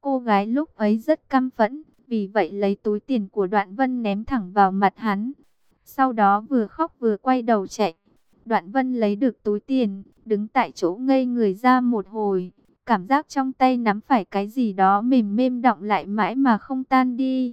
A: Cô gái lúc ấy rất căm phẫn, vì vậy lấy túi tiền của Đoạn Vân ném thẳng vào mặt hắn. Sau đó vừa khóc vừa quay đầu chạy. Đoạn Vân lấy được túi tiền, đứng tại chỗ ngây người ra một hồi, Cảm giác trong tay nắm phải cái gì đó mềm mềm động lại mãi mà không tan đi.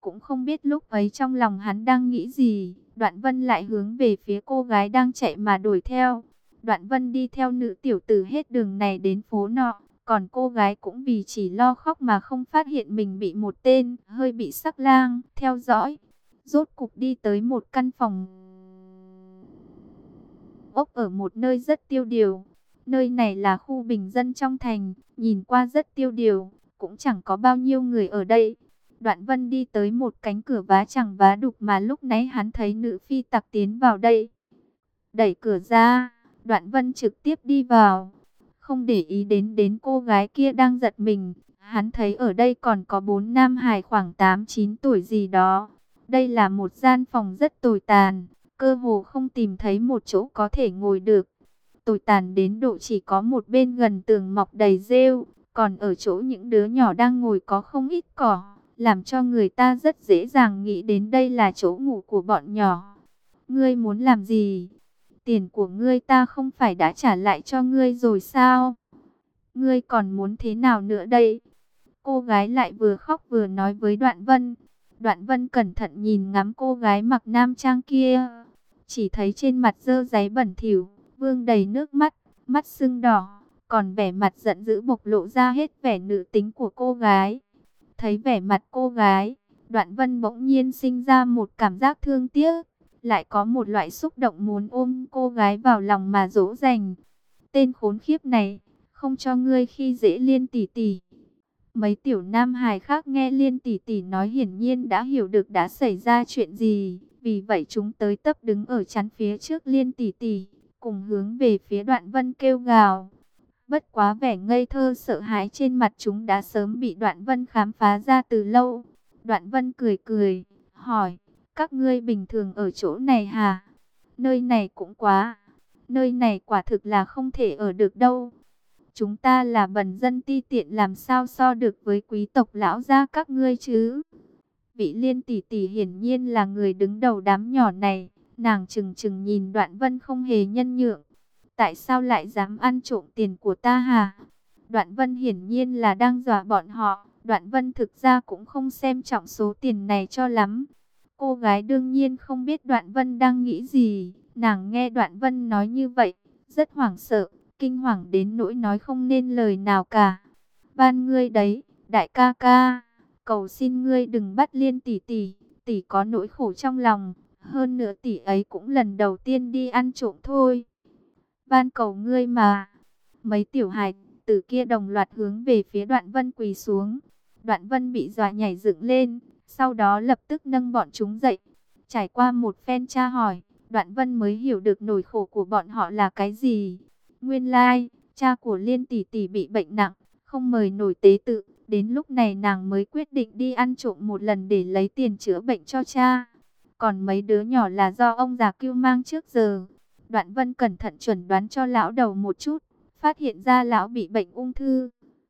A: Cũng không biết lúc ấy trong lòng hắn đang nghĩ gì. Đoạn vân lại hướng về phía cô gái đang chạy mà đuổi theo. Đoạn vân đi theo nữ tiểu tử hết đường này đến phố nọ. Còn cô gái cũng vì chỉ lo khóc mà không phát hiện mình bị một tên hơi bị sắc lang theo dõi. Rốt cục đi tới một căn phòng ốc ở một nơi rất tiêu điều. Nơi này là khu bình dân trong thành, nhìn qua rất tiêu điều, cũng chẳng có bao nhiêu người ở đây. Đoạn vân đi tới một cánh cửa vá chẳng vá đục mà lúc nãy hắn thấy nữ phi tặc tiến vào đây. Đẩy cửa ra, đoạn vân trực tiếp đi vào. Không để ý đến đến cô gái kia đang giật mình. Hắn thấy ở đây còn có bốn nam hài khoảng 8-9 tuổi gì đó. Đây là một gian phòng rất tồi tàn. Cơ hồ không tìm thấy một chỗ có thể ngồi được tồi tàn đến độ chỉ có một bên gần tường mọc đầy rêu, còn ở chỗ những đứa nhỏ đang ngồi có không ít cỏ, làm cho người ta rất dễ dàng nghĩ đến đây là chỗ ngủ của bọn nhỏ. Ngươi muốn làm gì? Tiền của ngươi ta không phải đã trả lại cho ngươi rồi sao? Ngươi còn muốn thế nào nữa đây? Cô gái lại vừa khóc vừa nói với Đoạn Vân. Đoạn vân cẩn thận nhìn ngắm cô gái mặc nam trang kia. Chỉ thấy trên mặt dơ giấy bẩn thỉu, vương đầy nước mắt, mắt sưng đỏ. Còn vẻ mặt giận dữ bộc lộ ra hết vẻ nữ tính của cô gái. Thấy vẻ mặt cô gái, đoạn vân bỗng nhiên sinh ra một cảm giác thương tiếc. Lại có một loại xúc động muốn ôm cô gái vào lòng mà dỗ dành. Tên khốn khiếp này, không cho ngươi khi dễ liên tỷ tỷ. Mấy tiểu nam hài khác nghe liên tỷ tỷ nói hiển nhiên đã hiểu được đã xảy ra chuyện gì. Vì vậy chúng tới tấp đứng ở chắn phía trước liên tỷ tỷ, cùng hướng về phía đoạn vân kêu gào. Bất quá vẻ ngây thơ sợ hãi trên mặt chúng đã sớm bị đoạn vân khám phá ra từ lâu. Đoạn vân cười cười, hỏi, các ngươi bình thường ở chỗ này hả? Nơi này cũng quá, nơi này quả thực là không thể ở được đâu. Chúng ta là bần dân ti tiện làm sao so được với quý tộc lão gia các ngươi chứ? Vị liên tỷ tỷ hiển nhiên là người đứng đầu đám nhỏ này. Nàng chừng chừng nhìn đoạn vân không hề nhân nhượng. Tại sao lại dám ăn trộm tiền của ta hả? Đoạn vân hiển nhiên là đang dọa bọn họ. Đoạn vân thực ra cũng không xem trọng số tiền này cho lắm. Cô gái đương nhiên không biết đoạn vân đang nghĩ gì. Nàng nghe đoạn vân nói như vậy, rất hoảng sợ, kinh hoàng đến nỗi nói không nên lời nào cả. Ban ngươi đấy, đại ca ca, cầu xin ngươi đừng bắt liên tỷ tỷ, tỷ có nỗi khổ trong lòng, hơn nữa tỷ ấy cũng lần đầu tiên đi ăn trộm thôi. Ban cầu ngươi mà, mấy tiểu hài từ kia đồng loạt hướng về phía đoạn vân quỳ xuống. Đoạn vân bị dọa nhảy dựng lên, sau đó lập tức nâng bọn chúng dậy. Trải qua một phen tra hỏi, đoạn vân mới hiểu được nỗi khổ của bọn họ là cái gì. Nguyên lai, like, cha của Liên tỷ tỷ bị bệnh nặng, không mời nổi tế tự. Đến lúc này nàng mới quyết định đi ăn trộm một lần để lấy tiền chữa bệnh cho cha. Còn mấy đứa nhỏ là do ông già kêu mang trước giờ. Đoạn vân cẩn thận chuẩn đoán cho lão đầu một chút, phát hiện ra lão bị bệnh ung thư.